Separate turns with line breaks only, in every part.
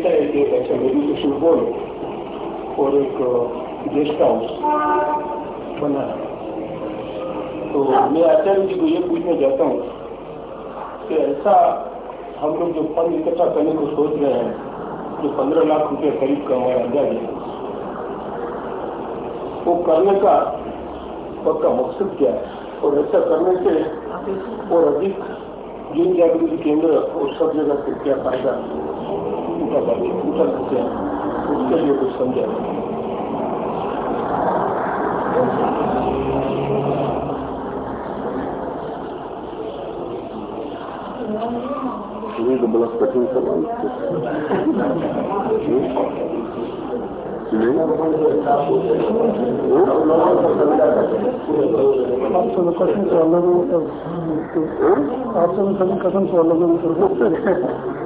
कहता है कि अच्छा मेरी स्कूल बोल और एक गेस्ट हाउस बना है तो मैं आचार्य जी को ये पूछना चाहता हूँ कि ऐसा हम लोग जो फंड इकट्ठा करने को सोच रहे हैं जो पंद्रह लाख रुपए करीब का हमारा अंदाज है वो करने का पक्का मकसद क्या है और ऐसा करने से और अधिक जन जागृति केंद्र और सब जगह से क्या फ़ायदा उठा पाते उठा सकते हैं उसके लिए कुछ समझा
ये तो बड़ा कठिन सवाल
आपसे तो कठिन सवाल आपसे तो सभी कठिन सवालों में उत्तर सकते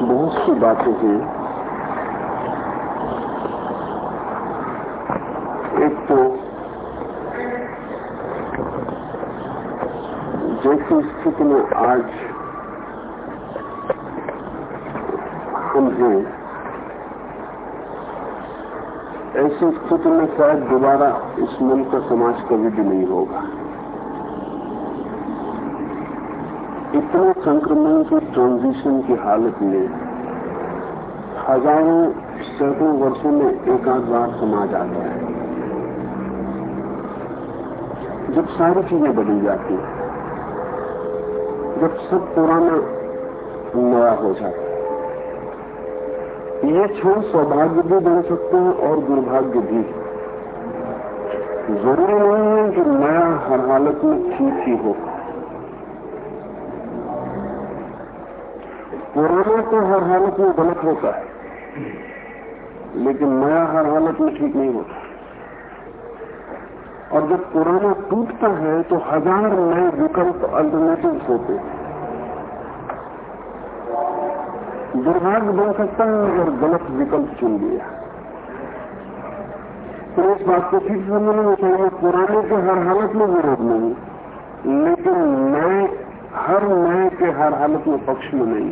बहुत सी बातें हैं एक तो जैसी स्थिति में आज हम हैं ऐसी स्थिति में शायद दोबारा इस मुल्क का समाज कभी भी नहीं होगा? इतने संक्रमण के ट्रांजिशन की हालत में हज़ारों, सैकड़ों वर्षों में एक आध बार समाज आता है। जब सारी चीज़ें बदल जाती हैं, जब सब पुराना नया हो जाता है। ये क्षण सौभाग्य भी बन सकते हैं और दुर्भाग्य भी ज़रूरी नहीं है कि नया हर हालत में ठीक ही हो। पुराना तो हर हालत में गलत होता है, लेकिन नया हर हालत में ठीक नहीं होता। और जब पुराना टूटता है तो हज़ार नए विकल्प अल्टरनेटिव होते हैं। दुर्भाग्य बन सकता है अगर गलत विकल्प चुन लिया। तो इस बात को ठीक समझना चाहिए, पुराने के हर हालत में विरोध नहीं, लेकिन नए, हर नए के हर हालत में पक्ष में नहीं।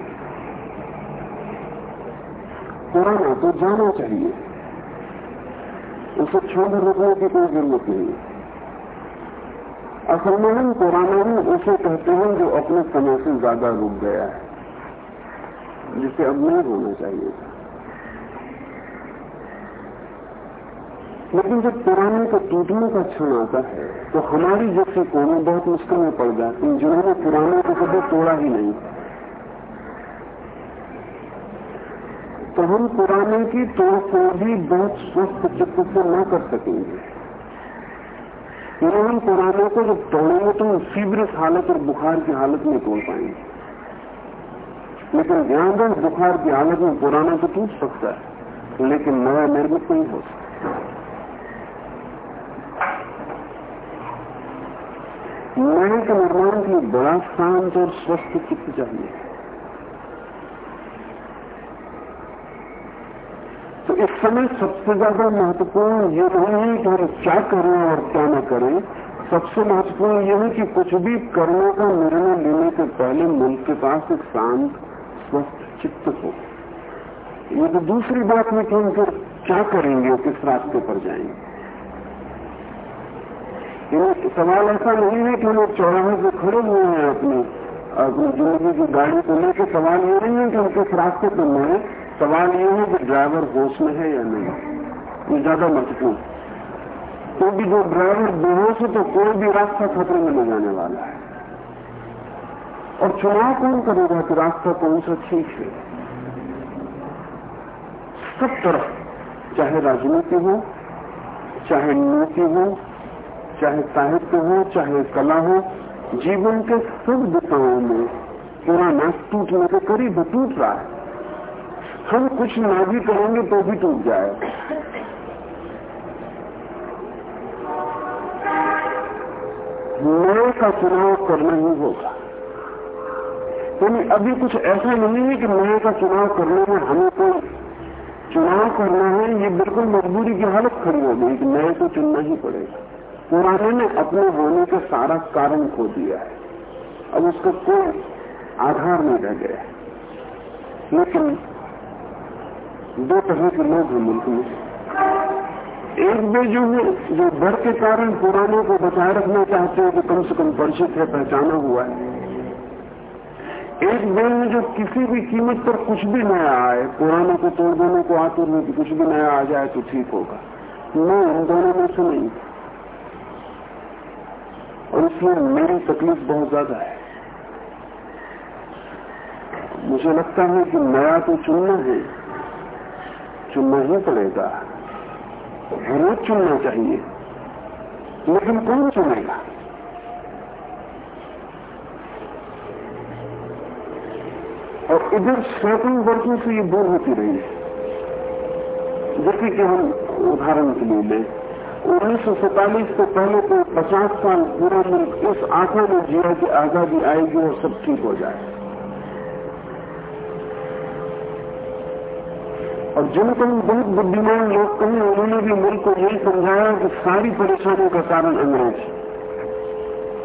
पुराना तो जाना चाहिए। उसे छोड़ रोकने की कोई ज़रूरत नहीं। असल में हम पुराना ही उसे कहते हैं जो अपने समय से ज़्यादा रुक गया है। जिसे अब नहीं होना चाहिए था। लेकिन जब पुराने को टूटने का क्षण आता है तो हमारी जैसी कौमें बहुत मुश्किल में पड़ जाती हैं, जिन्होंने पुराने को कभी तोड़ा ही नहीं। तो हम पुराने की तोड़ फोड़ भी बहुत स्वस्थ चित्त से न कर सकेंगे। हम पुराने को जब तोड़ेंगे तो हम सीवरेज हालत और बुखार की हालत में तोड़ पाएँगे। लेकिन ध्यान दें बुखार की हालत में पुराना तो टूट सकता है, लेकिन नया निर्मित नहीं हो सकता। नए के निर्माण के लिए बड़ा शांत और स्वस्थ चित्त चाहिए। तो इस समय सबसे ज़्यादा महत्वपूर्ण ये नहीं है कि हम क्या करें और क्या न करें, सबसे महत्वपूर्ण यह है कि कुछ भी करने का निर्णय लेने के पहले मुल्क के पास एक शांत स्वस्थ चित्त हो। ये तो दूसरी बात है कि हम फिर क्या करेंगे किस रास्ते पर जाएँगे? सवाल ऐसा नहीं है कि हम चौराहे से खड़े हुए हैं अपनी अपनी ज़िंदगी की गाड़ी को लेकर सवाल ये नहीं है कि हम किस रास्ते पर मुड़े सवाल ये है कि ड्राइवर होश में है या नहीं। ये ज़्यादा महत्वपूर्ण। क्योंकि जो ड्राइवर बेहोश है तो कोई भी रास्ता खतरे में न जाने वाला है। और चुनाव कौन करेगा कि रास्ता कौन सा ठीक है सब तरफ़, चाहे राजनीति हो, चाहे नीति हो, चाहे साहित्य हो, चाहे कला हो, जीवन के सब दिशाओं में पूरा नस टूटने के करीब टूट रहा है। हम कुछ ना भी करेंगे तो भी टूट जाए। नए का चुनाव करना ही होगा। यानी अभी कुछ ऐसा नहीं है कि नए का चुनाव करने में हमें कोई चुनाव करना है, ये बिल्कुल मजबूरी की हालत खड़ी हो गई कि नए को चुनना ही पड़ेगा। पुराने ने अपने होने का सारा कारण खो दिया है। अब उसका कोई आधार नहीं रह गया है। लेकिन दो तरह के लोग हैं मुल्क में। एक वे जो है, जो डर के कारण पुराने को बचाए रखना चाहते हैं कि कम से कम परिचित है, पहचाना हुआ है। एक वे में जो किसी भी कीमत पर कुछ भी नया आए, पुरानों को तोड़ देने को आतुर में कुछ भी नया आ जाए तो ठीक होगा। मैं इन दोनों में से नहीं और इसलिए मेरी तकलीफ़ बहुत ज़्यादा है। मुझे लगता है कि नया तो चुनना है, चुनना ही पड़ेगा। रोज चुनना चाहिए, लेकिन कौन चुनेगा? और इधर सैकड़ों वर्षों से ये दूर होती रही है। जैसे कि हम उदाहरण के लिए लें, उन्नीस सौ सैतालीस से पहले तो पचास साल पूरा मुल्क इस आँखों में जिया की आज़ादी आएगी और सब ठीक हो जाए। और जिनको बहुत बुद्धिमान लोग कहें, उन्होंने भी मुल्क को यही समझाया कि सारी परेशानियों का कारण अंग्रेज़।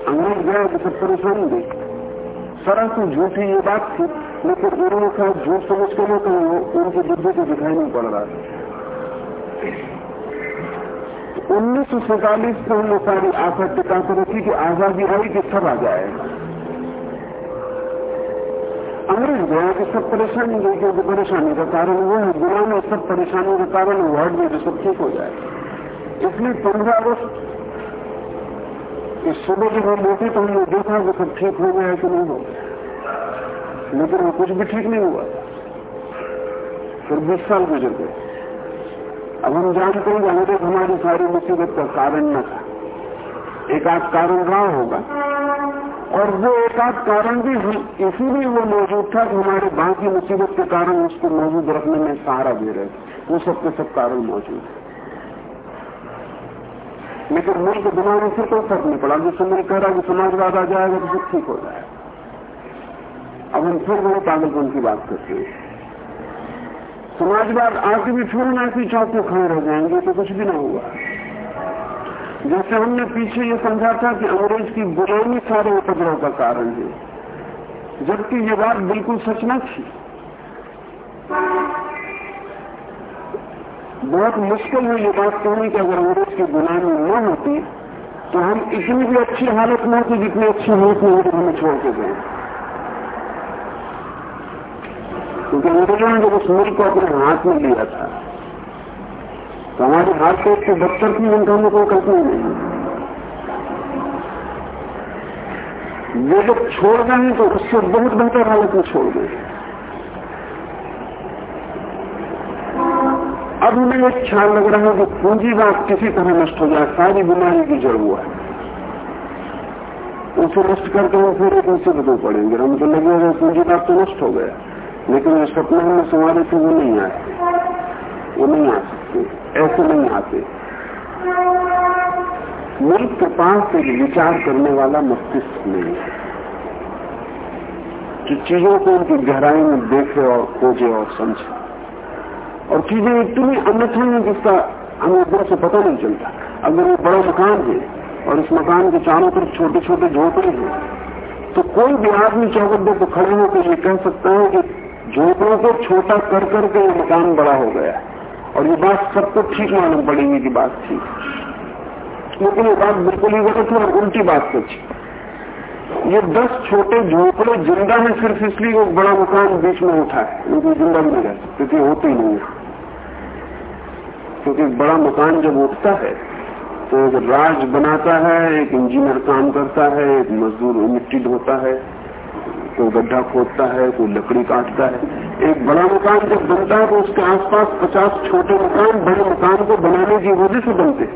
अंग्रेज़ गया तो सब परेशानी देख। सरासर झूठी ये बात थी लेकिन उन्होंने कहा झूठ समझ के ना कहीं उनके बुद्धि को दिखाई नहीं पड़ रहा तो उन्नीस सौ सैतालीस से हमने सारी आशा टिका कर रखी कि आज़ादी आई कि सब आ जाए अंग्रेज़ गया कि सब परेशानी गई क्योंकि परेशानी का कारण वो है में सब परेशानी का कारण वर्ड में सब ठीक हो जाए इसलिए पंद्रह अगस्त इस सुबह जब हम उठे तो हमने देखा कि सब ठीक हो गया कि नहीं हो गया लेकिन वो कुछ भी ठीक नहीं हुआ। फिर बीस साल गुजर गए। अब हम जानते हैं अंग्रेज़ हमारी सारी मुसीबत का कारण न था। एक आध कारण रहा होगा। और वो एक आध कारण भी हम, इसीलिए वो मौजूद था कि हमारे बाकी मुसीबत के कारण उसको मौजूद रखने में सहारा दे रहे थे। वो सबके सब कारण मौजूद है। लेकिन मुल्क दिमाग फिर कोई फ़र्क नहीं पड़ा। जो समय कह रहा कि समाजवाद आ जाएगा तो ठीक हो जाएगा। अब हम फिर वही पागलपन की बात करते हैं। समाजवाद आके भी फिर ऐसी चौक में खड़े रह जाएँगे तो कुछ भी ना हुआ जैसे हमने पीछे ये समझा था कि अंग्रेज़ की गुलामी सारे उपद्रव का कारण है। जबकि ये बात बिल्कुल सच न थी। बहुत मुश्किल है ये बात कहने की, अगर अंग्रेज़ की गुलामी न होती तो हम इतनी भी अच्छी हालत में होती जितनी अच्छी हालत में होती, हमें छोड़ के गए क्योंकि अंग्रेज़ों ने जब उस मुल्क को अपने हाथ में लिया था तो हमारे हाथ से उसके बदतर की उनका हमें कोई कल्पना नहीं वो जब छोड़ गए तो उससे बहुत बेहतर हालत में छोड़ गए। अब हमें एक ख्याल लग रहा है कि पूंजीवाद किसी तरह नष्ट हो जाए, सारी बीमारी की जड़ हुआ है। उसे नष्ट करके हम फिर एक उसे बदल पड़ेंगे। हम तो लगे हुए पूंजीवाद तो नष्ट हो गया। लेकिन जो सपना हमने संवारे थे, वो नहीं आए वो नहीं आ सकते। ऐसे नहीं आते। मुल्क के पास एक विचार करने वाला मस्तिष्क नहीं है। कि चीज़ों को उनकी गहराई में देखे और खोजे और समझे। और चीज़ें इतनी अन्यथा है जिसका हमें एकदम से पता नहीं चलता। अगर वो बड़ा मकान है और इस मकान के चारों तरफ़ छोटे छोटे झोंपड़े हैं। तो कोई भी आदमी चौकट पर खड़े होकर ये कह सकता है कि झोपड़ों को छोटा कर करके मकान बड़ा हो गया। और ये बात सबको ठीक मालूम पड़ेगी कि बात ठीक लेकिन ये बात बिल्कुल ही गलत है और उल्टी बात सच ये दस छोटे झोपड़े ज़िंदा है सिर्फ़ इसलिए वो बड़ा मकान बीच में उठा है। उनको ज़िंदा नहीं रह क्योंकि होते ही नहीं क्योंकि बड़ा मकान जब उठता है तो एक राज बनाता है, एक इंजीनियर काम करता है, एक मजदूर मिट्टी ढोता है। कोई गड्ढा खोदता है, कोई लकड़ी काटता है। एक बड़ा मकान जब बनता है तो उसके आसपास पचास छोटे मकान, बड़े मकान को बनाने की वजह से बनते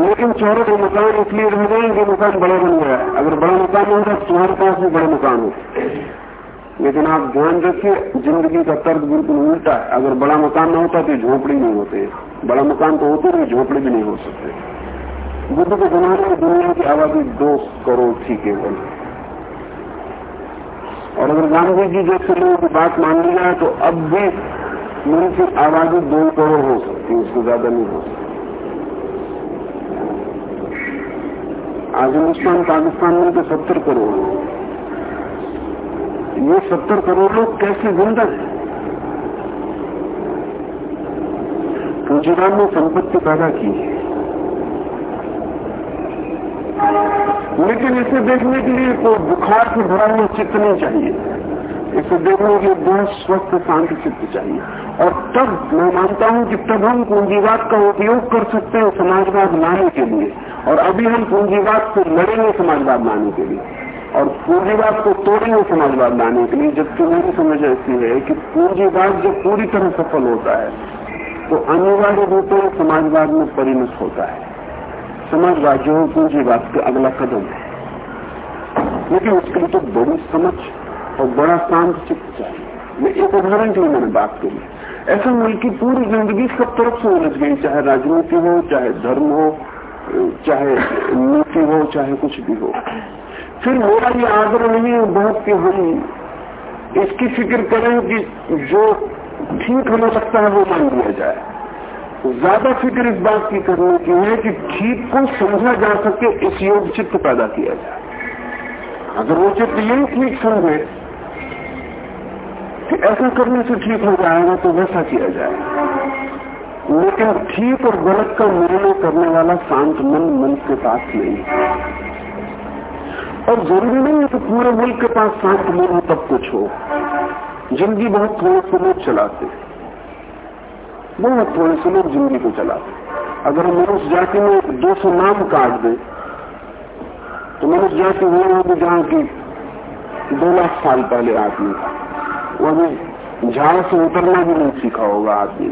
लेकिन चौरे मकान इसलिए रह गए कि मकान बड़ा बन गया है। अगर बड़ा मकान होता तो तुम्हारे पास भी बड़े मकान हो। लेकिन आप ध्यान रखिए, ज़िंदगी का तर्क बिल्कुल उल्टा है। अगर बड़ा मकान न होता तो झोपड़ी नहीं होते बड़ा मकान तो होते नहीं, झोपड़ी भी नहीं हो सकते। बुद्ध के जमाने में दुनिया की आबादी दो करोड़ थी केवल। और अगर गांधी जी जैसे लोगों की बात मान ली जाए तो अब भी मुल्क की आबादी दो करोड़ हो सकती है, उससे ज़्यादा नहीं हो सकती। आज हिंदुस्तान पाकिस्तान में तो सत्तर करोड़ ये सत्तर करोड़ लोग कैसे ज़िंदा है? पूंजीवाद ने संपत्ति पैदा की है। लेकिन इसे देखने के लिए तो बुखार से भरा हुआ चित्त नहीं चाहिए। इसे देखने के लिए बहुत स्वस्थ, शांत चित्त चाहिए। और तब मैं मानता हूँ कि तब हम पूंजीवाद का उपयोग कर सकते हैं समाजवाद लाने के लिए। और अभी हम पूंजीवाद से लड़ेंगे समाजवाद लाने के लिए। और पूंजीवाद को तोड़ेंगे समाजवाद लाने के लिए, जबकि मेरी समझ ऐसी है कि पूंजीवाद जब पूरी तरह सफल होता है तो अनिवार्य रूप से समाजवाद में परिणत होता है। समाजवाद जो है पूंजीवाद का अगला कदम है। लेकिन उसके लिए तो बड़ी समझ और बड़ा शांत चित्त चाहिए। मैं एक उदाहरण के लिए मैंने बात करी। ऐसा मुल्क की पूरी ज़िंदगी सब तरफ़ से उलझ गई, चाहे राजनीति हो, चाहे धर्म हो, चाहे नीति हो, चाहे कुछ भी हो। फिर मेरा ये आग्रह नहीं है बहुत कि हम इसकी फ़िक्र करें कि जो ठीक हो सकता है वो मान लिया जाए। ज़्यादा फ़िक्र इस बात की करने की है कि ठीक को समझा जा सके, इस योग चित्त पैदा किया जाए। अगर वो चित्त यही ठीक समझे कि ऐसा करने से ठीक हो जाएगा तो वैसा किया जाए। लेकिन ठीक और गलत का निर्णय करने वाला शांत मन मन के पास नहीं और ज़रूरी नहीं है कि पूरे मुल्क के पास शांत मन हो तब कुछ हो। ज़िंदगी बहुत थोड़े से लोग चलाते बहुत थोड़े से लोग ज़िंदगी को चलाते अगर हम मनुष्य जाति में दो सौ नाम काट दे तो मनुष्य जाति वो होगी जहाँ की दो लाख साल पहले आदमी था। वो अभी झाड़ से उतरना भी नहीं सीखा होगा आदमी।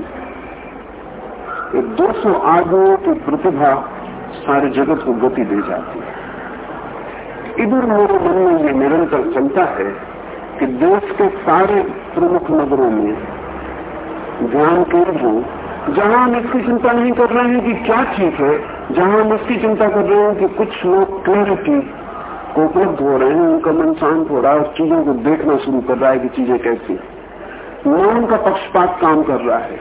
ये दो सौ आदमियों की प्रतिभा सारे जगत को गति दे जाती है। इधर मेरे मन में ये निरंतर चलता है कि देश के सारे प्रमुख नगरों में ध्यान केंद्र हो जहाँ हम इसकी चिंता नहीं कर रहे हैं कि क्या ठीक है, जहाँ हम इसकी चिंता कर रहे हैं कि कुछ लोग क्लैरिटी को उपलब्ध हो रहे हैं, उनका मन शांत हो रहा है और चीज़ों को देखना शुरू कर रहा है कि चीज़ें कैसी न उनका पक्षपात काम कर रहा है।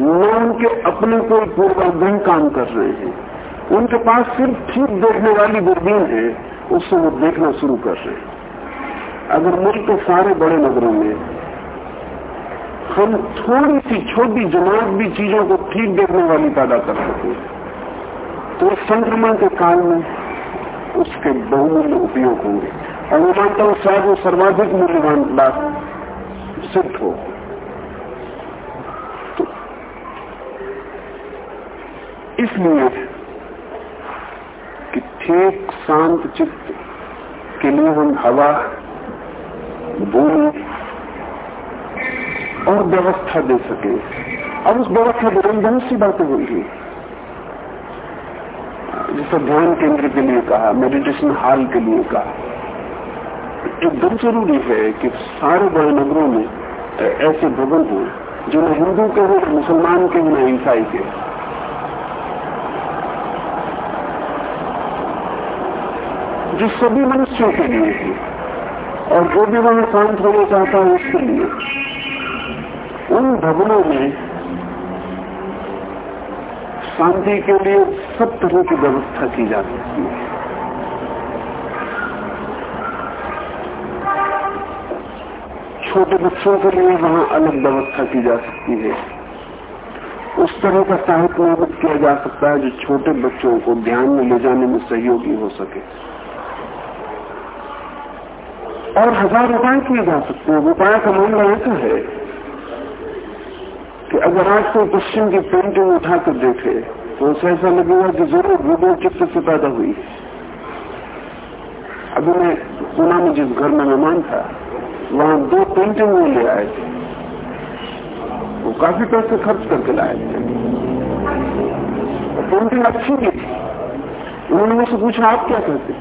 न उनके अपने कोई पूर्वाग्रह काम कर रहे हैं। उनके पास सिर्फ़ ठीक देखने वाली दूरबीन है उससे वो देखना शुरू कर रहे हैं। अगर मुल्क के सारे बड़े नगरों में हम थोड़ी सी छोटी जमात भी चीज़ों को ठीक देखने वाली पैदा कर सके। तो संक्रमण के काल में उसके बहुमूल्य उपयोग होंगे। और मैं मानता हूँ शायद वो सर्वाधिक मूल्यवान बात सिद्ध हो। तो इसलिए कि ठीक शांत चित्त के लिए हम हवा, भूमि और व्यवस्था दे सके। और उस व्यवस्था में बहुत सी बातें हुई होंगी जैसे ध्यान केंद्र के लिए कहा मेडिटेशन हॉल के लिए कहा। एकदम ज़रूरी है कि सारे बड़े नगरों में ऐसे भवन हो, जो न हिंदू के हो मुसलमान के हो, न ईसाई के जो सभी मनुष्यों के लिए है, और जो भी वहाँ शांत होना चाहता है, उसके लिए। उन भवनों में शांति के लिए सब तरह की व्यवस्था की जा सकती है। छोटे बच्चों के लिए वहाँ अलग व्यवस्था की जा सकती है। उस तरह का साहित्य निर्मित किया जा सकता है जो छोटे बच्चों को ध्यान में ले जाने में सहयोगी हो सके। और हज़ार उपाय किए जा सकते हैं। उपाय का मामला ऐसा है कि अगर आज कोई पश्चिम की पेंटिंग उठाकर देखे तो उसे ऐसा लगेगा कि ज़रूर रूबो चित्त से पैदा हुई। अभी मैं पुना में जिस घर में मेहमान था, वहाँ दो पेंटिंग वो ले आए थे। वो काफ़ी पैसे खर्च करके लाए थे। पेंटिंग अच्छी भी थी। उन्होंने मुझसे पूछा, आप क्या कहते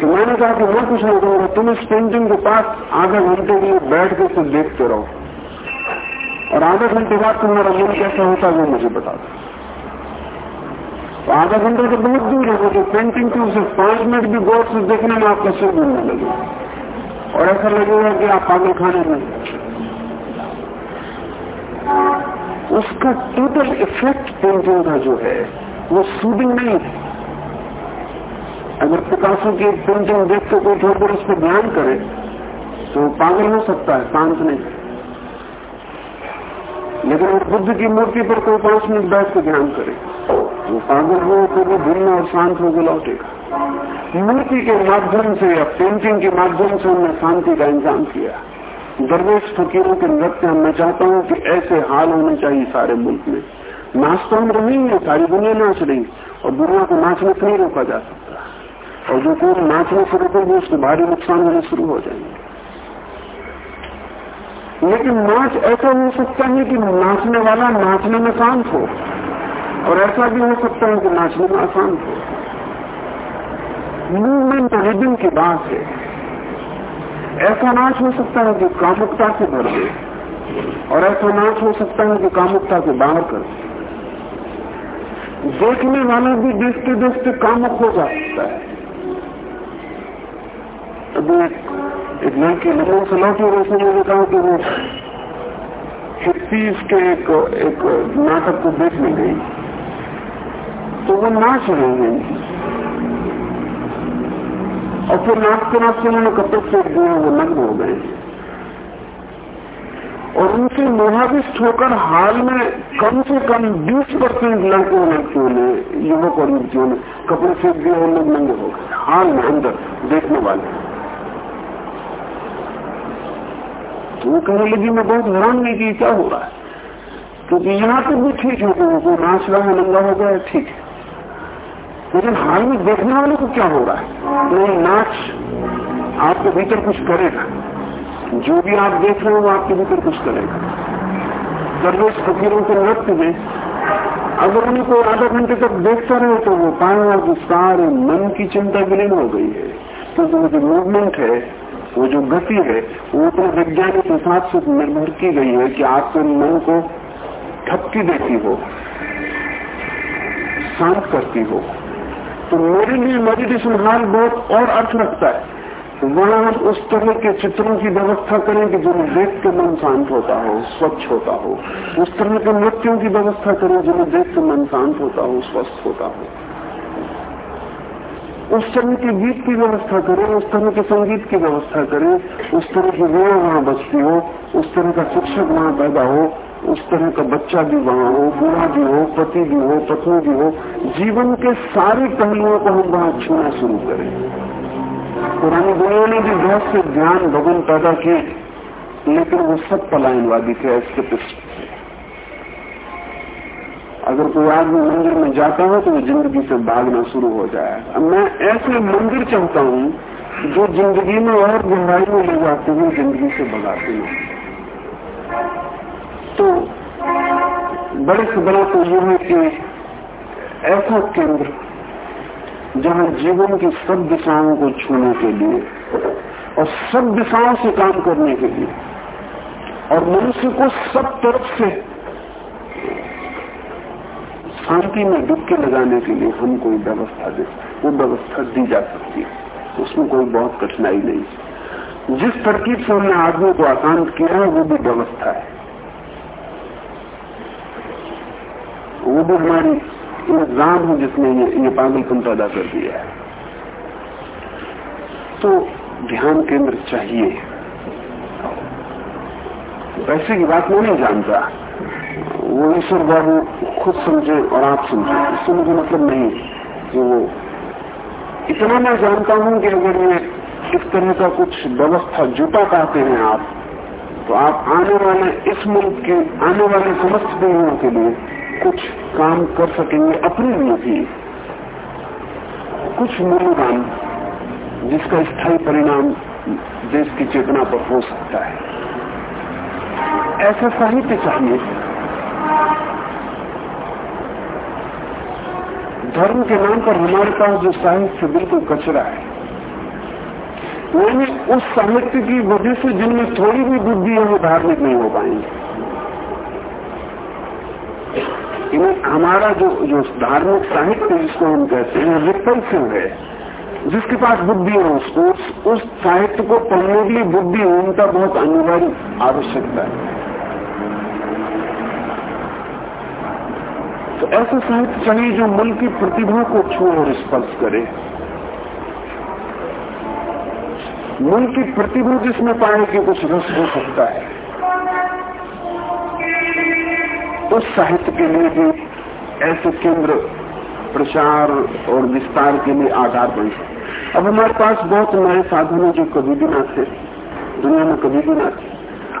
तो मैंने कहा कि मैं कुछ नहीं कहूँगा तुम इस पेंटिंग के पास आधा घंटे के लिए बैठ के सिर्फ़ देखते रहो। और आधे घंटे बाद तुम्हारा मन कैसा होता है वो मुझे बता दो। तो आधा घंटा तो बहुत दूर है तो पेंटिंग की, उसे पाँच मिनट भी गौर से देखने में आपका सिर घूमने लगे और ऐसा लगेगा कि आप पागल खाने में उसका टोटल इफ़ेक्ट पेंटिंग का जो है, वो सूदिंग नहीं है। अगर पिकासो की पेंटिंग देख के कोई थोड़ी देर उस पर ध्यान करे तो पागल हो सकता है, शांत नहीं। लेकिन अगर बुद्ध की मूर्ति पर कोई पाँच मिनट बैठ के ध्यान करे। वो पागल हो तो वो भिन्न और शांत होकर लौटेगा। मूर्ति के माध्यम से या पेंटिंग के माध्यम से हमने शांति का इंतज़ाम किया। दरवेश फकीरों के नृत्य मैं चाहता हूँ कि ऐसे हाल होने चाहिए सारे मुल्क में। नाच तो हम रही सारी दुनिया नाच रही और दुनिया को नाचने से नहीं रोका जा सकता। और जो कोई नाचने से रोकेंगे, उसको भारी नुकसान होने शुरू हो जाएँगे। लेकिन नाच ऐसा हो सकता है कि नाचने वाला नाचने में शांत हो, और ऐसा भी हो सकता है कि नाचने में आसान हो। मूवमेंट रिदिम की बात है। ऐसा नाच हो सकता है कि कामुकता से भर दे और ऐसा नाच हो सकता है कि कामुकता से बाहर कर देखने वाला भी देखते देखते कामुक हो जा सकता है अभी एक लड़की लोगों से लौटी और उसने मुझे कहा कि वो हिप्पीज के एक, एक नाटक को देखने गई तो वो नाच रही है और फिर नाचते नाचते उन्होंने कपड़े फेंक दिए वो नग्न हो गए। और उनसे मोहाविष्ट होकर हाल में कम से कम 20 परसेंट लड़कों लड़कियों ने युवक और युवतियों ने कपड़े फेंक दिए और लोग नंगे हो गए। हाल में अंदर देखने वाले। तो वो कहने लगी मैं बहुत हैरान नहीं की क्या हो रहा है। क्योंकि यहाँ पर भी ठीक है, वो नाच रहा है, नंगा हो गया, ठीक है। लेकिन हाल में देखने वाले को क्या हो रहा है? नहीं, नाच आपके भीतर कुछ करेगा। जो भी आप देख रहे हो, वो आपके भीतर कुछ करेगा। दरवेश फकीरों के नृत्य में, अगर उन्हें कोई आधा घंटे तक देखता रहे तो वो पाएगा कि सारे मन की चिंता विलीन हो गई है। क्योंकि वो जो मूवमेंट है वो जो गति है, वो अपने वैज्ञानिक हिसाब से निर्भर की गई है कि आपके मन को ठपकी देती हो, शांत करती हो। तो मेरे लिए मेडिटेशन हॉल बहुत और अर्थ रखता है। तो वहाँ हम उस तरह के चित्रों की व्यवस्था करें कि जिन्हें देख के मन शांत होता हो, स्वच्छ होता हो। उस तरह के नृत्यों की व्यवस्था करें जिन्हें देख के मन शांत होता हो, स्वस्थ होता हो। उस तरह के गीत की व्यवस्था करें, उस तरह के संगीत की व्यवस्था करें, उस तरह की वीणा वहाँ बसती हो, उस तरह का शिक्षक वहाँ पैदा हो, उस तरह का बच्चा भी वहाँ हो, बूढ़ा भी हो, पति भी हो, पत्नी भी हो, जीवन के सारे पहलुओं को हम वहाँ छूना शुरू करें। पुरानी दुनिया ने भी बहुत से ध्यान भवन पैदा किए, लेकिन वो सब पलायनवादी थे एस्केपिस्ट अगर कोई आदमी मंदिर में जाता हो तो वो ज़िंदगी से भागना शुरू हो जाए। मैं ऐसे मंदिर चाहता हूँ जो ज़िंदगी में और गहराई में ले जाते हुए ज़िंदगी से भगाते हैं। तो बड़े से बड़ा तो ये है कि ऐसा केंद्र जहाँ जीवन की सब दिशाओं को छूने के लिए और सब दिशाओं से काम करने के लिए और मनुष्य को सब तरफ़ से शांति में डुबके लगाने के लिए हम कोई व्यवस्था दे वो व्यवस्था दी जा सकती है। उसमें कोई बहुत कठिनाई नहीं जिस तरकीब से हमने आदमी को आसान किया है वो भी व्यवस्था है। वो भी हमारी इंतज़ाम है जिसने ये, ये पागलपन पैदा कर दिया है। तो ध्यान केंद्र चाहिए। पैसे की बात मैं नहीं जानता। वो ईश्वर बाबू खुद समझे और आप समझे इससे मुझे मतलब नहीं कि वो इतना मैं जानता हूँ कि अगर ये इस तरह का कुछ व्यवस्था जुटा पाते हैं आप तो आप आने वाले इस मुल्क के आने वाले समस्त पीढ़ियों के लिए कुछ काम कर सकेंगे अपने लिए भी कुछ मूल्यवान जिसका स्थायी परिणाम देश की चेतना पर हो सकता है ऐसा साहित्य चाहिए धर्म के नाम पर हमारे पास जो साहित्य बिल्कुल कचरा है। यानी उस साहित्य की वजह से जिनमें थोड़ी भी बुद्धि है वो धार्मिक नहीं हो पाएँगे। हमारा जो जो धार्मिक साहित्य जिसको हम कहते हैं रिपल्सिव है जिसके पास बुद्धि है उसको। उस, उस साहित्य को पढ़ने के लिए बुद्धि उनका बहुत अनिवार्य आवश्यकता है। तो ऐसा साहित्य चाहिए जो मन की प्रतिभा को छू और स्पर्श करे। मन की प्रतिभा जिसमें पाने की कुछ रस हो सकता है। उस साहित्य के लिए भी ऐसे केंद्र, प्रचार और विस्तार के लिए आधार बन सकते अब हमारे पास बहुत नए साधन है जो कभी भी ना थे। दुनिया में कभी भी ना थे।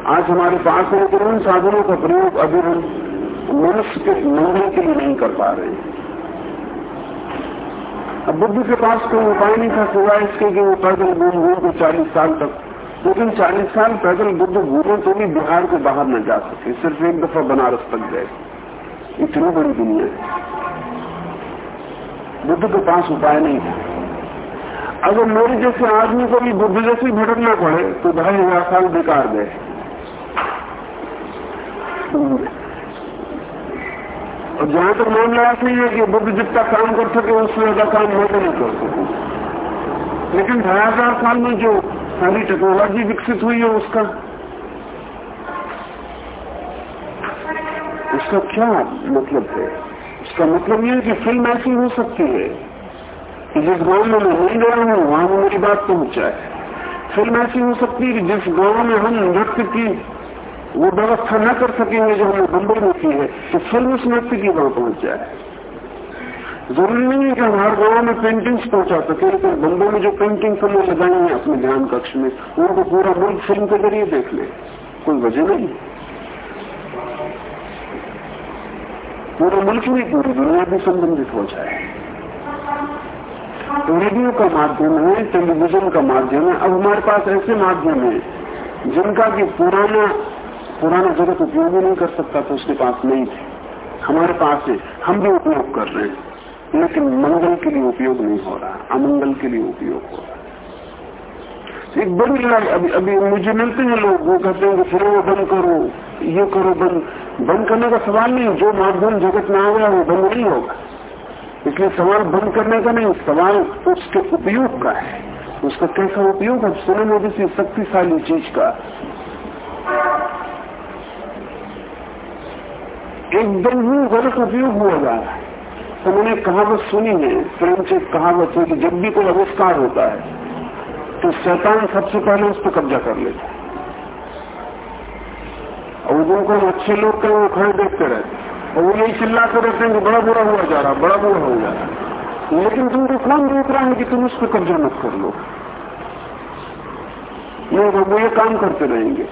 आज हमारे पास है कि उन साधनों का प्रयोग अभी हम मनुष्य के मंगल के लिए नहीं कर पा रहे। अब बुद्ध के पास कोई उपाय नहीं था, सिवाय इसके कि वो पैदल घूम घूम के चालीस साल तक, लेकिन चालीस साल पैदल बुद्ध घूमे तो भी बिहार के बाहर न जा सके, सिर्फ़ एक दफ़ा बनारस तक गए। इतनी बड़ी दुनिया है। बुद्ध के पास उपाय नहीं था। अगर मेरे जैसे आदमी को भी बुद्ध जैसी भटकना पड़े तो ढाई हज़ार साल बेकार गए। और जहाँ तक मामला ऐसा ही है कि बुद्ध जितना काम कर सके उससे ज़्यादा काम मैं नहीं कर लेकिन ढाई हज़ार साल में जो सारी टेक्नोलॉजी विकसित हुई है, उसका उसका क्या मतलब है? उसका मतलब यह है कि फ़िल्म ऐसी हो सकती है कि जिस गाँव में मैं नहीं गया हूँ, वहाँ मेरी बात पहुँच जाए। फ़िल्म ऐसी हो सकती है कि जिस गाँव में हम नृत्य की वो व्यवस्था न कर सकेंगे जो हमने बम्बई में की है तो फ़िल्म नृत्य की वहाँ पहुँच जाए। ज़रूरी नहीं है कि हम हर गाँव में पेंटिंग्स पहुँचा सके लेकिन बम्बई में जो पेंटिंग्स हमने लगाई है अपने ध्यान कक्ष में, उनको पूरा मुल्क फ़िल्म के ज़रिए देख ले। कोई वजह नहीं। पूरा मुल्क नहीं, पूरी दुनिया भी संबंधित हो जाए। रेडियो का माध्यम है, टेलीविज़न का माध्यम है, अब हमारे पास ऐसे माध्यम है, जिनका कि पुराना पुराना जगत उपयोग ही नहीं कर सकता तो उसके पास नहीं थे। हमारे पास है, हम भी उपयोग कर रहे हैं। लेकिन मंगल के लिए उपयोग नहीं हो रहा, अमंगल के लिए उपयोग हो रहा। एक बड़ी लड़ाई, अभी अभी मुझे मिलते हैं लोग, वो कहते हैं कि फिर वो बंद करो, ये करो बंद। बंद करने का सवाल नहीं, जो माध्यम जगत में आ गया वो बंद नहीं होगा। इसलिए सवाल बंद करने का नहीं, सवाल उसके उपयोग का है। उसका कैसा उपयोग? है सुने में किसी शक्तिशाली चीज़ का एकदम ही गलत उपयोग हुआ जा रहा है। तो मैंने कहावत सुनी है, प्रेम से कहावत है कि जब भी कोई आविष्कार होता है तो शैतान सबसे पहले उस पर कब्जा कर लेता है। और जिनको अच्छे लोग कहें वो खड़े देखते रहते और वो यही चिल्ला कर रहते हैं कि बड़ा बुरा हुआ जा रहा, बड़ा बुरा हो जा रहा। लेकिन तुमको कौन रोक रहा है कि तुम उस पर कब्जा मत कर लो? ये वो ये काम करते रहेंगे।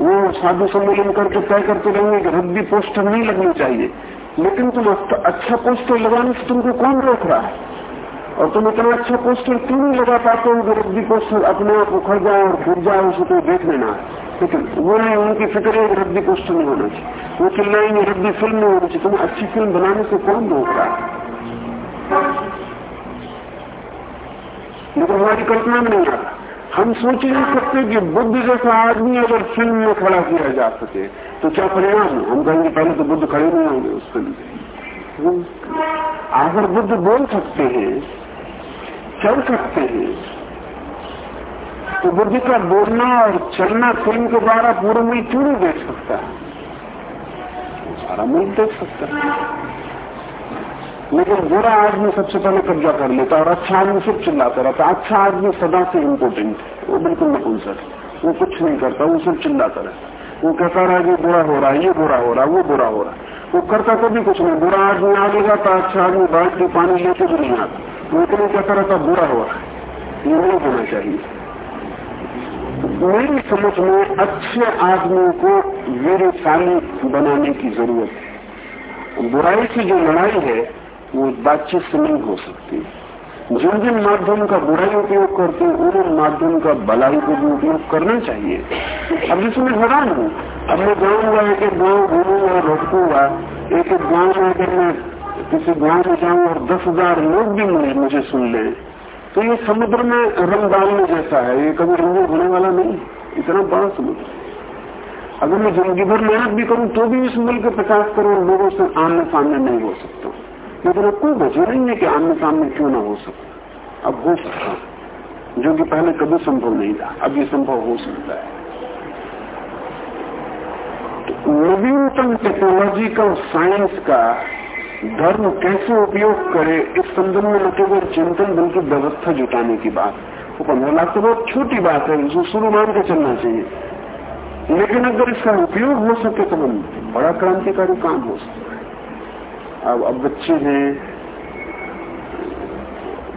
वो साधु सम्मेलन करके तय करते रहेंगे कि रद्दी पोस्टर नहीं लगनी चाहिए। लेकिन तुम अच्छा पोस्टर लगाने से तुमको कौन रोक रहा है? और तुम इतना अच्छा पोस्टर क्यों नहीं लगा पाते हो कि रद्दी पोस्टर अपने आप उखड़ जाए और गिर जाए, उसे कोई देख लेना है लेकिन वो नहीं, उनकी फ़िक्र है रद्दी पोस्टर नहीं होना चाहिए। वो चिल्लाएँगे रद्दी फ़िल्म नहीं होनी चाहिए। तुम्हें अच्छी फ़िल्म बनाने से कौन रोक रहा है? लेकिन हमारी कल्पना में नहीं आता। हम सोच नहीं सकते कि बुद्ध जैसा आदमी अगर फ़िल्म में खड़ा किया जा सके तो क्या परिणाम हम कहेंगे, पहले तो बुद्ध खड़े नहीं होंगे उस फ़िल्म अगर बुद्ध बोल सकते हैं, चल सकते हैं तो बुद्ध का बोलना और चलना फ़िल्म के द्वारा पूरे मुल्क क्यों नहीं देख सकता? है सारा मुल्क देख सकता है। लेकिन बुरा आदमी सबसे पहले कब्जा कर लेता और अच्छा आदमी सिर्फ़ चिल्लाता रहता अच्छा आदमी सदा से इम्पोर्टेंट है। वो बिल्कुल नपुंसक वो कुछ नहीं करता, वो सिर्फ़ चिल्लाता रहता वो कहता रहा कि बुरा हो रहा है, ये बुरा हो रहा है, वो बुरा हो रहा है। वो करता कभी कुछ नहीं। बुरा आदमी आगे जाता अच्छा आदमी बाल्ट के पानी लेके भी नहीं आता। वो इतना कहता रहता, बुरा हो रहा है। ये नहीं होना चाहिए। मेरी समझ में अच्छे आदमी को वीरशाली बनाने की ज़रूरत है। बुराई की जो लड़ाई है वो बातचीत से नहीं हो सकती जिन जिन माध्यम का बुराई उपयोग करते हैं, उन माध्यम का भलाई को भी उपयोग करना चाहिए। अब जिसमें हैरान हूँ, अब मैं जाऊँगा एक एक गाँव घूमूँगा रोकूँगा एक एक गाँव में अगर मैं किसी गाँव में जाऊँ और दस हज़ार लोग भी मुझे मुझे सुन लें तो ये समुद्र में रंग डालने जैसा है, ये कभी रंगीन होने वाला नहीं, इतना बड़ा समुद्र अगर मैं ज़िंदगी भर मेहनत भी करूँ तो भी इस मुल्क के पचास करोड़ लोगों से आमने सामने नहीं हो सकता। लेकिन अब कोई वजह नहीं है कि आमने सामने क्यों ना हो सकता अब हो सकता जो कि पहले कभी संभव नहीं था, अब ये संभव हो सकता है। तो नवीनतम टेक्नोलॉजी का साइंस का धर्म कैसे उपयोग करे, इस संबंध में न केवल चिंतन, बल्कि व्यवस्था जुटाने की बात। वो पंद्रह लाख तो बहुत छोटी बात है उसको शुरू मान के चलना चाहिए। लेकिन अगर इसका उपयोग हो सके तो बड़ा क्रांतिकारी काम हो सकता अब अब बच्चे हैं।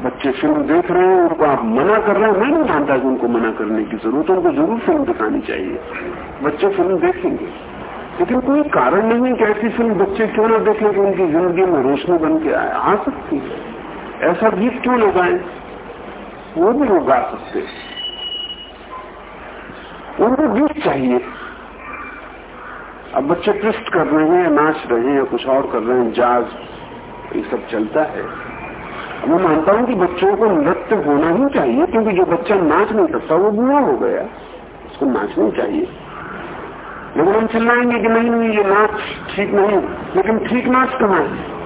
बच्चे फ़िल्म देख रहे हैं, उनको आप मना कर रहे हैं। मैं नहीं मानता कि उनको मना करने की ज़रूरत है, उनको ज़रूर फ़िल्म दिखानी चाहिए। बच्चे फ़िल्म देखेंगे। लेकिन कोई कारण नहीं है कि ऐसी फ़िल्म बच्चे क्यों ना देखें कि उनकी ज़िंदगी में रोशनी बन के आए आ सकती है। ऐसा गीत क्यों न गाए? वो भी लोग गा सकते उनको गीत चाहिए। अब बच्चे ट्विस्ट कर रहे हैं, नाच रहे हैं, कुछ और कर रहे हैं, जाज, ये सब चलता है। मैं मानता हूँ कि बच्चों को नृत्य होना ही चाहिए, क्योंकि जो बच्चा नाच नहीं सकता, वो बुरा हो गया। उसको नाचना चाहिए। लेकिन हम चिल्लाएँगे कि नहीं नहीं, ये नाच ठीक नहीं लेकिन ठीक नाच कहाँ है?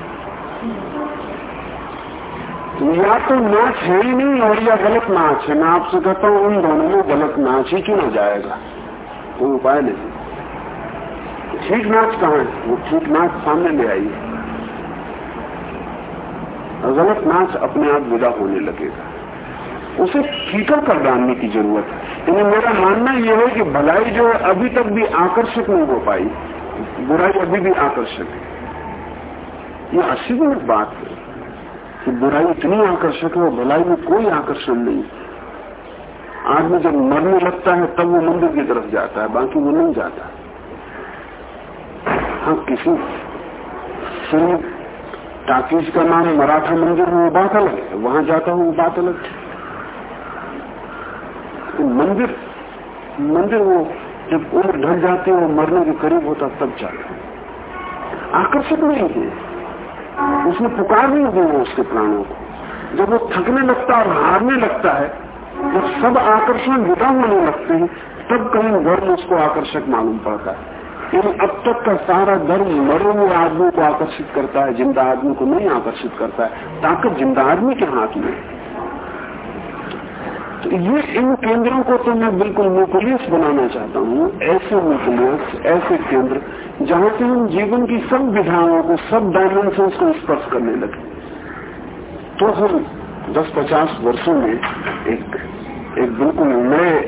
या तो नाच है ही नहीं, और या गलत नाच है। मैं आपसे कहता हूँ उन दोनों में गलत नाच ही चुना जाएगा? कोई उपाय नहीं। ठीक नाच कहाँ है? वो ठीक नाच सामने ले आई। है गलत नाच अपने आप विदा होने लगेगा। उसे फीकर कर डालने की ज़रूरत है। लेकिन मेरा मानना यह है कि भलाई जो है अभी तक भी आकर्षक नहीं हो पाई, बुराई अभी भी आकर्षक है। ये असीमित बात है कि बुराई इतनी आकर्षक है और भलाई में कोई आकर्षण नहीं। आदमी जब मरने लगता है, तब वो मंदिर की तरफ़ जाता है, बाकी वो नहीं जाता। हाँ किसी फ़िल्म टाकीज का नाम मराठा मंदिर में बात अलग है, वहाँ जाता हूँ बात अलग तो मंदिर मंदिर वो जब उम्र ढल जाती है वो मरने के करीब होता तब जाता आकर्षक नहीं है। उसने पुकार नहीं दिया उसके प्राणों को। जब वो थकने लगता और हारने लगता है, जब सब आकर्षण विदा होने लगते हैं, तब कहीं धर्म उसको आकर्षक मालूम पड़ता है। लेकिन अब तक का सारा धर्म मरे हुए आदमी को आकर्षित करता है, ज़िंदा आदमी को नहीं आकर्षित करता है। ताकत ज़िंदा आदमी के हाथ में तो ये इन केंद्रों को तो मैं बिल्कुल न्यूक्लियस बनाना चाहता हूँ, ऐसे न्यूक्लियस, ऐसे केंद्र, जहाँ से हम जीवन की सब विधाओं को, सब डायमेंशन को स्पर्श करने लगे। तो हम दस पचास वर्षों में एक एक बिल्कुल नए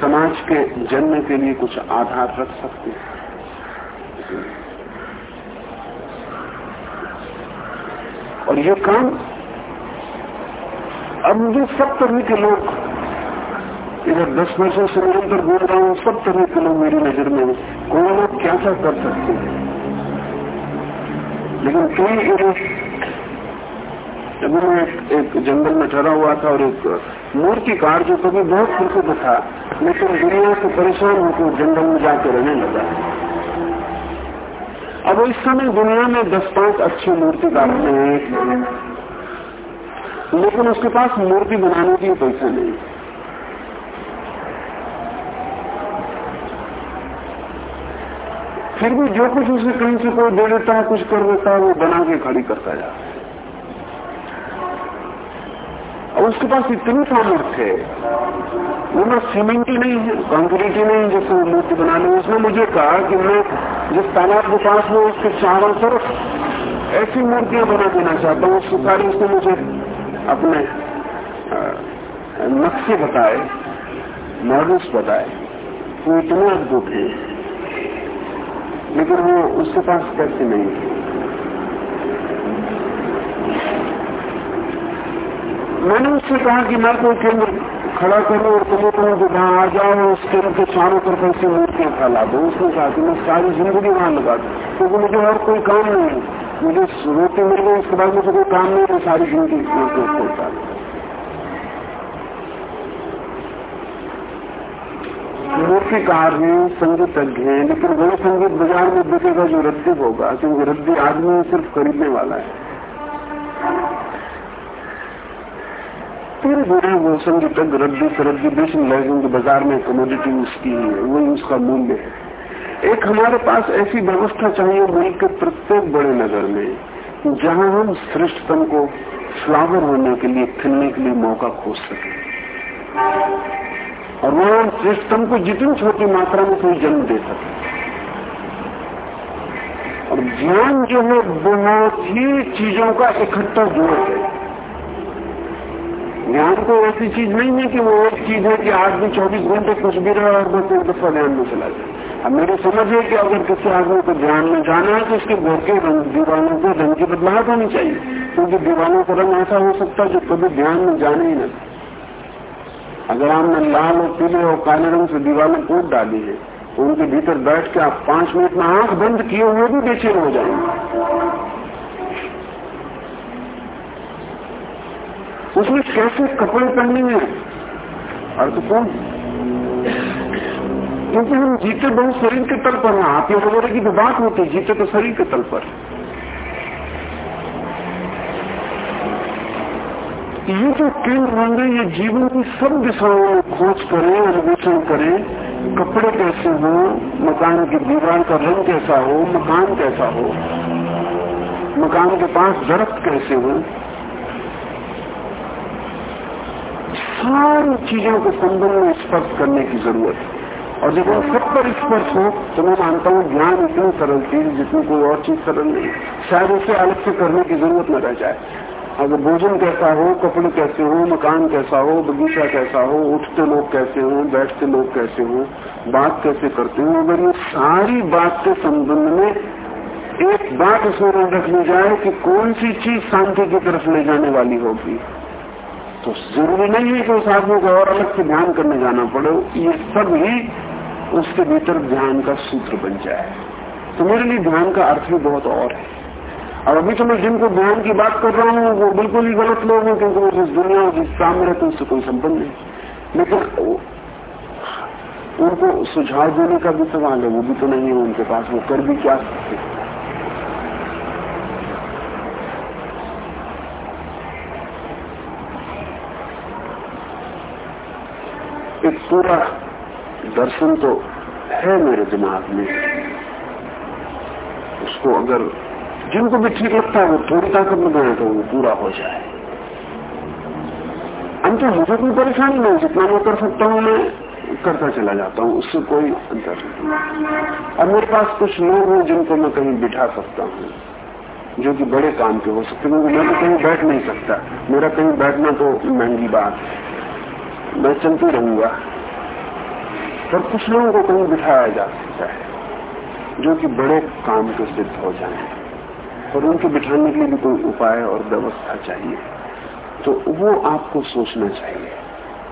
समाज के जन्म के लिए कुछ आधार रख सकते हैं। और ये काम अब मुझे सब तरह के लोग इधर दस वर्षों से निरंतर बोल रहा हूँ, सब तरह के लोग मेरी नज़र में कोई लोग क्या क्या कर सकते हैं? लेकिन कई अभी मैं एक जंगल में ठहरा हुआ था और एक मूर्तिकार जो कभी बहुत प्रसिद्ध था लेकिन दुनिया से परेशान होकर जंगल में जाकर रहने लगा। अब इस समय दुनिया में दस पाँच अच्छे मूर्तिकार हैं। लेकिन उसके पास मूर्ति बनाने के लिए पैसा नहीं। फिर भी जो कुछ उसे कहीं से कोई दे देता है, कुछ कर देता है, वो बना के खड़ी करता है। और उसके पास इतनी सामर्थ्य है। वो ना सीमेंट ही नहीं है, कंक्रीट ही नहीं जैसे मूर्ति बना ली। उसने मुझे कहा कि मैं जिस तालाब के पास में उसके चारों तरफ़ ऐसी मूर्तियाँ बना देना चाहता हूँ, उसकी सारी उसने मुझे अपने नक्शे बताए मॉडल्स बताए वो इतने अद्भुत है। लेकिन वो उसके पास पैसे नहीं है मैंने उससे कहा कि मैं कोई केंद्र खड़ा करूँ और तुम्हें कहूँ कि वहाँ आ जाओ उस केंद्र के चारों तरफ़ ऐसी मूर्तियाँ फैला दो। उसने कहा कि मैं सारी ज़िंदगी वहाँ लगा दू, क्योंकि मुझे और कोई काम नहीं मुझे रोटी मिल गई, उसके बाद मुझे कोई काम नहीं मैं सारी ज़िंदगी मूर्तियों को उतार मूर्तिकार हैं, संगीतज्ञ हैं, लेकिन वही संगीत बाज़ार में बिकेगा जो रद्दी होगा, क्योंकि रद्दी आदमी सिर्फ़ खरीदने वाला है। धीरे धीरे वो संगीतज्ञ रद्दी से रद्दी बेचने लगे कि बाज़ार में कमोडिटी उसकी है, वही उसका मूल्य है। एक हमारे पास ऐसी व्यवस्था चाहिए मुल्क के प्रत्येक बड़े नगर में, जहाँ हम श्रेष्ठतम को फ्लावर होने के लिए, खिलने के लिए मौका खोज सके। और वहाँ हम श्रेष्ठतम को जितनी छोटी मात्रा में कोई जन्म दे सके। और ज्ञान जो है, बहुत ही चीज़ों का इकट्ठा जोड़ है। ज्ञान तो ऐसी चीज़ नहीं है कि वो एक चीज़ है कि आदमी चौबीस घंटे कुछ भी रहा और एक दफ़ा ध्यान में चला जाए। अब मेरी समझ है कि अगर किसी आदमी को ध्यान में जाना है तो उसके घर के रंग, दीवानों के रंग की बदलाव होनी चाहिए, क्योंकि दीवानों का रंग ऐसा हो सकता है जो कभी ध्यान में जाने ही ना अगर आपने लाल और पीले और काले रंग से दीवारें कोट डाली है तो उनके भीतर बैठ के आप पाँच मिनट में आँख बंद किए हुए भी बेचैन हो जाएँगे। उसमें कैसे कपड़े पहने हैं? अर्थपूर्ण क्योंकि हम जीते बहुत शरीर के तल पर हैं। आप वगैरह की तो बात होती है, जीते तो शरीर के तल पर। ये जो केंद्र होंगे ये जीवन की सब दिशाओं में खोज करें अन्वेषण करें, कपड़े कैसे हो, मकान की दीवार का रंग कैसा हो, मकान कैसा हो, मकान के पास दरख्त कैसे हो सारी चीज़ों को संबंध में स्पर्श करने की ज़रूरत है। और जब उन सब पर स्पर्श हो तो मैं मानता हूँ ज्ञान इतनी सरल चीज़ जितनी कोई और चीज़ सरल नहीं शायद उसे अलग से करने की ज़रूरत न रह जाए। अगर भोजन कैसा हो, कपड़े कैसे हो, मकान कैसा हो, बगीचा कैसा हो, उठते लोग कैसे हो, बैठते लोग कैसे हो, बात कैसे करते हो, अगर ये सारी बात के संबंध में एक बात उसमें रख ली जाए कि कौन सी चीज़ शांति की तरफ़ ले जाने वाली होगी। तो ज़रूरी नहीं है कि उस आदमी को और अलग से ध्यान करने जाना पड़े। ये सब ही उसके भीतर ध्यान का सूत्र बन जाए। तो मेरे लिए ध्यान का अर्थ भी बहुत और है। और अभी तो मैं जिनको ध्यान की बात कर रहा हूँ, वो बिल्कुल ही गलत लोग हैं, क्योंकि वो जिस दुनिया और जिस काम में रहते उससे कोई संबंध नहीं। लेकिन उनको सुझाव देने का भी सवाल है, वो भी तो नहीं है उनके पास, वो कर भी क्या सकते एक पूरा दर्शन तो है मेरे दिमाग में। उसको अगर जिनको भी ठीक लगता है, वो थोड़ी ताकत में गए तो वो पूरा हो जाए। अंत मुझे कोई परेशानी नहीं, जितना मैं कर सकता हूँ, मैं करता चला जाता हूँ, उससे कोई अंतर नहीं। और मेरे पास कुछ लोग हैं, जिनको मैं कहीं बिठा सकता हूँ, जो कि बड़े काम के हो सकते क्योंकि मैं तो कहीं बैठ नहीं सकता। मेरा कहीं बैठना तो महँगी बात है। मैं चलती रहूँगा। पर कुछ लोगों को कहीं बिठाया जा सकता है, जो कि बड़े काम के सिद्ध हो जाए। और उनको बिठाने के लिए भी कोई उपाय और व्यवस्था चाहिए तो वो आपको सोचना चाहिए।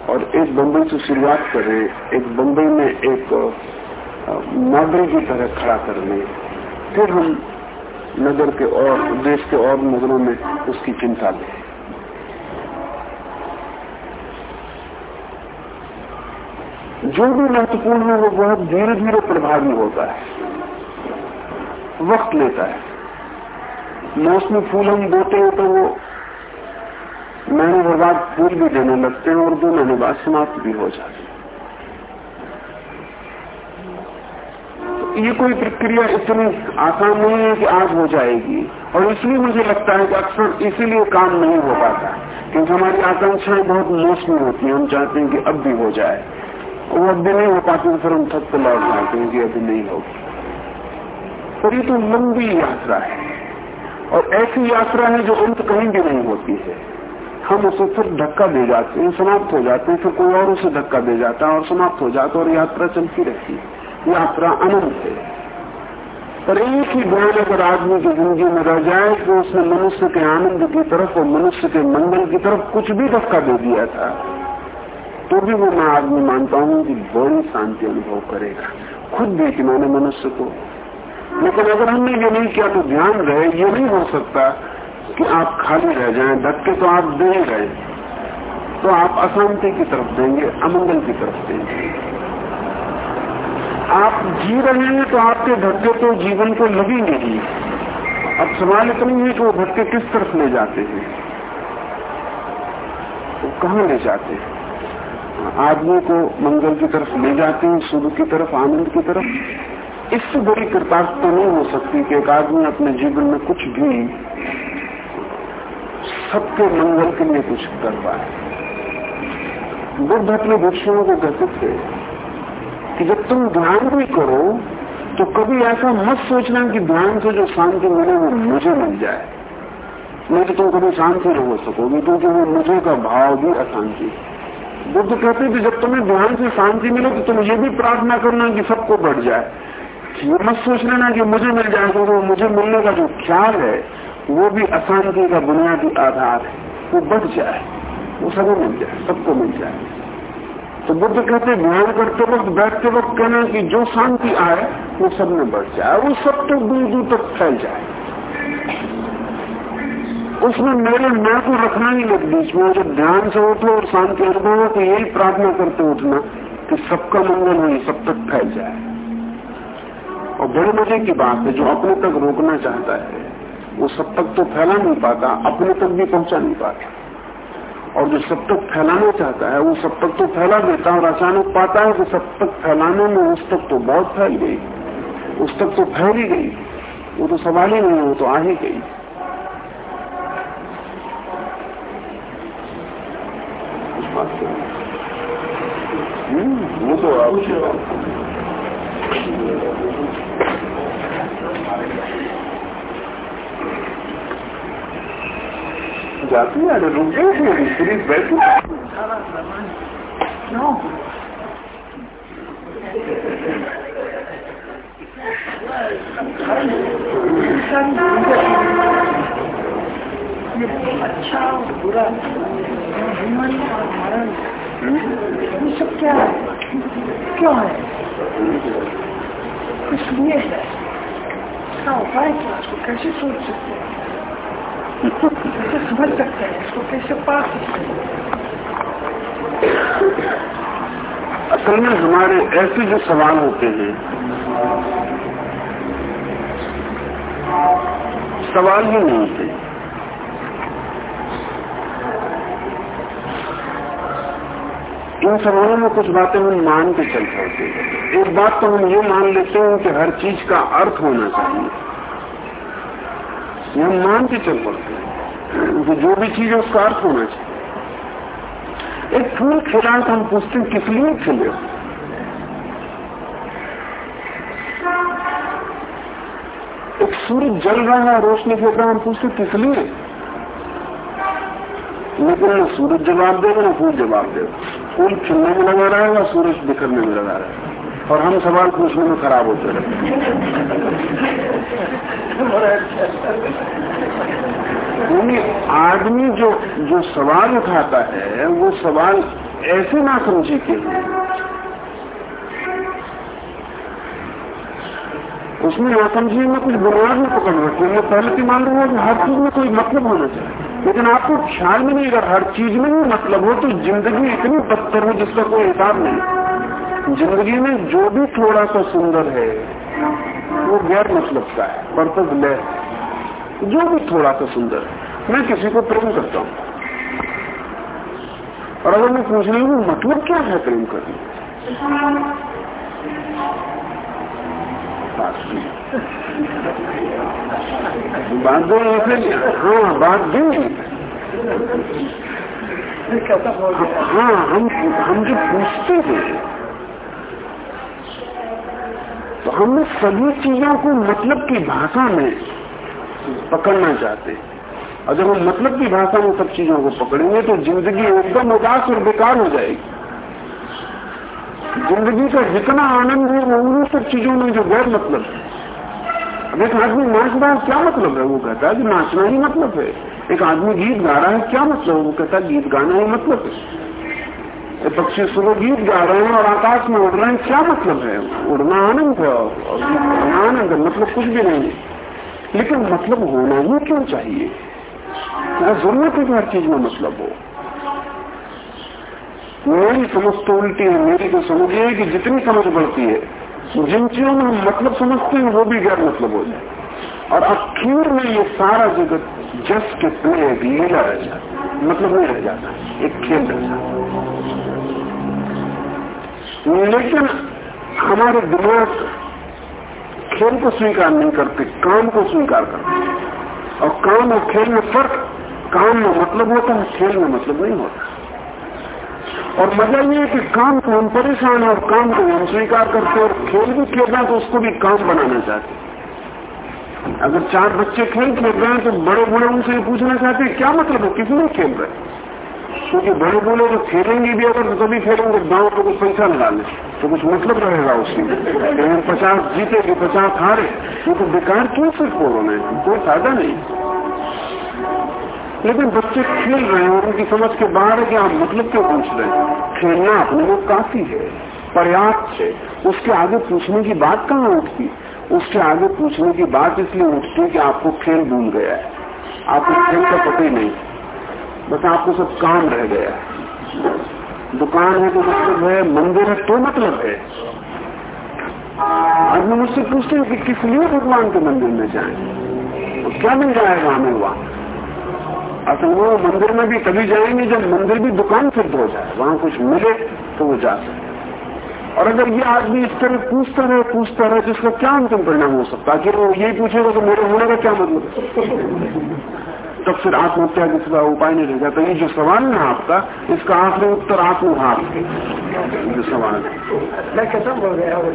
और एक बम्बई से शुरुआत करें, एक बम्बई में एक मॉडल की तरह खड़ा कर लें। फिर हम नगर के और, देश के और नगरों में उसकी चिंता लें। जो भी महत्वपूर्ण है, वो बहुत धीरे धीरे प्रभावी होता है। वक्त लेता है। मौसमी फूल हम बोते हैं तो वो महीने भर बाद फूल भी देने लगते हैं और दो महीने बाद समाप्त भी हो जाते हैं। तो ये कोई प्रक्रिया इतनी आसान नहीं है कि आज हो जाएगी। और इसलिए मुझे लगता है कि अक्सर इसीलिए काम नहीं हो पाता, क्योंकि हमारी आकांक्षाएँ बहुत मौसमी होती है। हम चाहते हैं कि अब भी हो जाए। वो अब भी नहीं हो पाती तो फिर हम थक तो लौट जाते हैं कि अभी नहीं होगी। पर ये तो लंबी यात्रा है। और ऐसी यात्रा है जो अंत कहीं भी नहीं होती है। हम उसे फिर धक्का दे जाते हैं, समाप्त हो जाते हैं, फिर कोई और उसे धक्का दे जाता है और समाप्त हो जाता है और यात्रा चलती रहती है। यात्रा अनंत है। पर एक ही ज्ञान अगर आदमी की ज़िंदगी में रह जाए तो उसने मनुष्य के आनंद की तरफ़ और मनुष्य के मंगल की तरफ़ कुछ भी धक्का दे दिया था तो भी वो मैं आदमी मानता हूँ कि बड़ी शांति अनुभव करेगा। खुद भी कि मैंने मनुष्य को। लेकिन अगर हमने ये नहीं किया तो ध्यान रहे, ये नहीं हो सकता कि आप खाली रह जाएँ, धक्के तो आप दे ही रहे। तो आप अशांति की तरफ़ देंगे, अमंगल की तरफ़ देंगे। आप जी रहे हैं तो आपके धक्के तो जीवन को लगेंगे ही। अब सवाल इतना है कि वो धक्के किस तरफ़ ले जाते हैं? वो कहाँ ले जाते हैं? आदमी को मंगल की तरफ़ ले जाते हैं, शुभ की तरफ़, आनंद की तरफ़। इससे बड़ी कृतार्थता नहीं हो सकती कि एक आदमी अपने जीवन में कुछ भी सबके मंगल के लिए कुछ कर पाए। बुद्ध अपने भिक्षुओं को कहते थे कि जब तुम ध्यान भी करो तो कभी ऐसा मत सोचना कि ध्यान से जो शांति मिले वो मुझे मिल जाए। नहीं तो तुम कभी शांति नहीं हो सकोगे, क्योंकि वो मुझे का भाव भी अशांति बुद्ध कहते थे जब तुम्हें ध्यान से शांति मिले तो तुम ये भी प्रार्थना करना कि सबको बढ़ जाए। ये मत सोच लेना कि मुझे मिल जाए, क्योंकि वो मुझे मिलने का जो ख्याल है, वो भी अशांति का बुनियादी आधार है। वो बढ़ जाए, वो सभी मिल जाए, सबको मिल जाए। तो बुद्ध कहते ध्यान करते वक्त, बैठते वक्त कहना कि जो शांति आए, वो सब में बढ़ जाए, वो सब तो दूर दूर तक फैल जाए। उसमें मेरे मैं को रखना ही लग बीच में जब ध्यान से उठो और शांति अनुभव हो तो यही प्रार्थना करते उठना कि सबका मंगल हो, सब तक फैल जाए। और बड़े मज़े की बात है, जो अपने तक रोकना चाहता है, वो सब तक तो फैला नहीं पाता, अपने तक भी पहुँचा नहीं पाता। और जो सब तक फैलाना चाहता है, वो सब तक तो फैला देता है और अचानक पाता है कि सब तक फैलाने में उस तक तो बहुत फैल गई, उस तक तो फैल ही गई, वो तो सवाल ही नहीं, वो तो आ ही गई। हम्म, वो तो जाती है अरे रुक गए बैठी
अच्छा बुरा। बीमारी और मरण ये सब क्या है क्यों है है इसका उपाय क्या कैसे सोच सकते हैं कैसे समझ सकते हैं इसको कैसे पा सकते हैं
असल में हमारे ऐसे जो सवाल होते हैं, सवाल ही नहीं होते। इन सवालों में कुछ बातें हम मान के चल पड़ते हैं? एक बात तो हम ये मान लेते हैं कि हर चीज़ का अर्थ होना चाहिए। हम मान के चल पड़ते हैं कि जो भी चीज़ है उसका अर्थ होना चाहिए। एक फूल खिला तो हम पूछते हैं, किस लिए खिले? एक सूर्य जल रहा है, रोशनी फेंक रहा हम पूछते किस लिए? लेकिन सूरज जवाब देगा ना फूल जवाब देगा फूल खिलने में लगा रहेगा सूरज बिखरने में लगा रहेगा और हम सवाल पूछने में खराब होते रहते आदमी जो जो सवाल उठाता है, वो सवाल ऐसे ना समझे के उसमें ना नासमझी में कुछ बुनियाद में पकड़ रखी है मैं पहले की मान रहा हूँ कि हर चीज़ में कोई मतलब होना चाहिए। लेकिन आपको ख्याल में नहीं, अगर हर चीज़ में ही मतलब हो तो ज़िंदगी इतनी बदतर हो जिसका कोई हिसाब नहीं। ज़िंदगी में जो भी थोड़ा सा सुंदर है, वो गैर मतलब का है पर्पज ले। जो भी थोड़ा सा सुंदर है। मैं किसी को प्रेम करता हूँ। और अगर मैं पूछ रही हूँ मतलब क्या है प्रेम करने दो हाँ बात हाँ। हम हम जो पूछते हैं तो हम सभी चीज़ों को मतलब की भाषा में पकड़ना चाहते हैं। और जब हम मतलब की भाषा में सब चीज़ों को पकड़ेंगे तो ज़िंदगी एकदम उदास और बेकार हो जाएगी। ज़िंदगी का जितना आनंद है, वो उन सब चीज़ों में जो गैर मतलब है एक आदमी नाच रहा है क्या मतलब है? वो कहता है कि नाचना ही मतलब है। एक आदमी गीत गा रहा है, क्या मतलब? है वो कहता है, गीत गाना ही मतलब है। पक्षी सुबह गीत गा रहे हैं और आकाश में उड़ रहे हैं, क्या मतलब है? उड़ना आनंद है आनंद है मतलब कुछ भी नहीं। लेकिन मतलब होना ही क्यों चाहिए? ज़रूरत है कि हर चीज़ में मतलब हो। मेरी समझ तो उल्टी है, मेरी तो समझ ये है कि जितनी समझ बढ़ती है जिन चीज़ों में मतलब समझते हैं, वो भी गैर मतलब हो जाए। और अखीर में ये सारा जगत जस के प्ले लीला रह जाता मतलब नहीं रह जाता, एक खेल रह जाता लेकिन हमारे दिमाग खेल को स्वीकार नहीं करते, काम को स्वीकार करते और काम और खेल में फ़र्क, काम में मतलब होता है, खेल में मतलब नहीं होता। और मज़ा ये है कि काम को हम परेशान और काम को हम स्वीकार करते और खेल भी खेल रहे तो उसको भी काम बनाना चाहते अगर चार बच्चे खेल खेल रहे हैं तो बड़े बूढ़े उनसे पूछना चाहते हैं, क्या मतलब है? किस लिए खेल रहे क्योंकि बड़े बूढ़े तो खेलेंगे भी, अगर तो कभी खेलेंगे गाँव को कुछ पैसा लगा ले तो कुछ मतलब रहेगा उसमें। पचास जीते कि पचास हारे वो तो बेकार क्यों सिर्फ़ उन्होंने कोई फ़ायदा नहीं। लेकिन बच्चे खेल रहे हैं, उनकी समझ के बाहर है कि आप मतलब क्यों पूछ रहे हैं? खेलना अपने को काफ़ी है, पर्याप्त है। उसके आगे पूछने की बात कहाँ उठती? उसके आगे पूछने की बात इसलिए उठती कि आपको खेल भूल गया है। आपको खेल का पता ही नहीं। बस आपको सब काम रह गया है। दुकान है तो मतलब है मंदिर है तो मतलब है। आदमी मुझसे पूछते हैं कि किस लिए भगवान के मंदिर में जाए? तो क्या मिल जाएगा हमें वहाँ? असल वो मंदिर में भी तभी जाएँगे, जब मंदिर भी दुकान सिद्ध हो जाए, वहाँ कुछ मिले तो वो जा सके और अगर ये आदमी इस तरह पूछता रहे पूछता रहे तो इसका क्या अंतिम परिणाम हो सकता है? कि वो यही पूछेगा तो मेरे होने का क्या मतलब तब फिर आत्महत्या के सिवा उपाय नहीं रह जाता ये जो सवाल है आपका इसका आखिरी उत्तर आत्मघात है। जो सवाल
मैं खत्म हो गया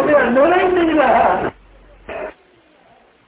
अभी अंदर नहीं रहा